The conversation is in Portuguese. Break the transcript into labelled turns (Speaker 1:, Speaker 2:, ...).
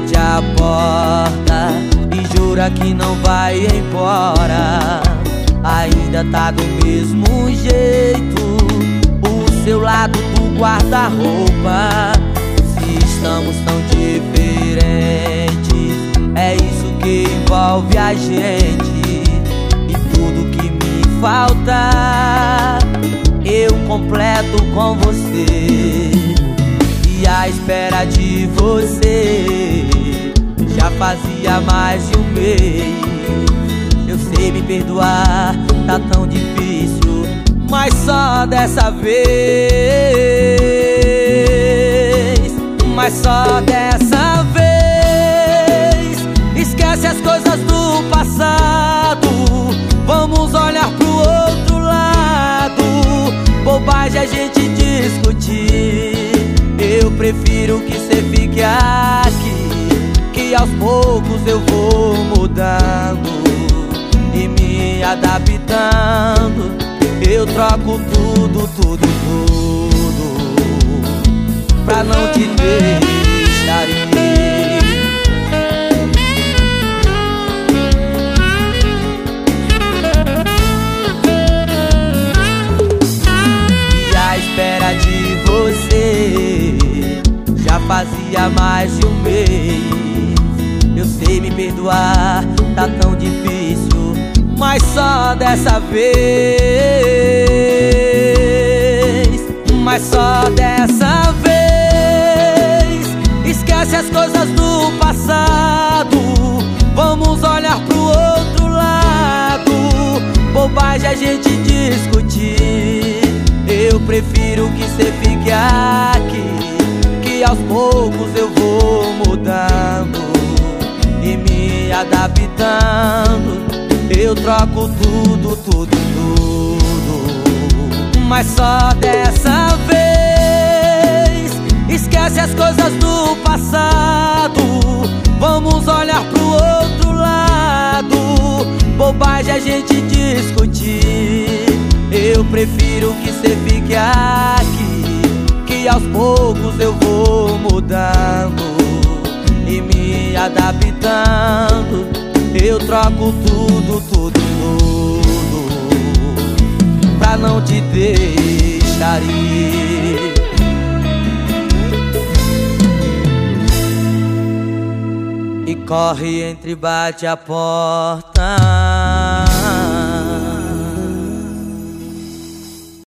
Speaker 1: bate a porta e jura que não vai embora. Ainda tá do mesmo jeito, o seu lado do guarda-roupa. Se estamos tão diferentes, é isso que envolve a gente. E tudo que me falta, eu completo com você à espera de você. Já fazia mais de um mês. Eu sei me perdoar, tá tão difícil Mas só dessa vez. Mas só dessa vez. Esquece as coisas do passado. Vamos olhar pro outro lado. Bobagem a gente discutir prefiro que cê fique aqui Que aos poucos eu vou mudando E me adaptando. Eu troco tudo, tudo, tudo Pra não te deixar mais de um mês. Eu sei me perdoar, tá tão difícil Mas só dessa vez. Mas só dessa vez. Esquece as coisas do passado Vamos olhar pro outro lado. Bobagem a gente discutir. Eu prefiro que cê fique aqui e aos poucos eu vou mudando e me adaptando. Eu troco tudo, tudo, tudo. Mas só dessa vez esquece as coisas do passado. Vamos olhar pro outro lado. Bobagem a gente discutir. Eu prefiro que cê fique aqui e aos poucos eu vou mudando e me adaptando. Eu troco tudo, tudo, tudo pra não te deixar ir. E corre entre bate a porta.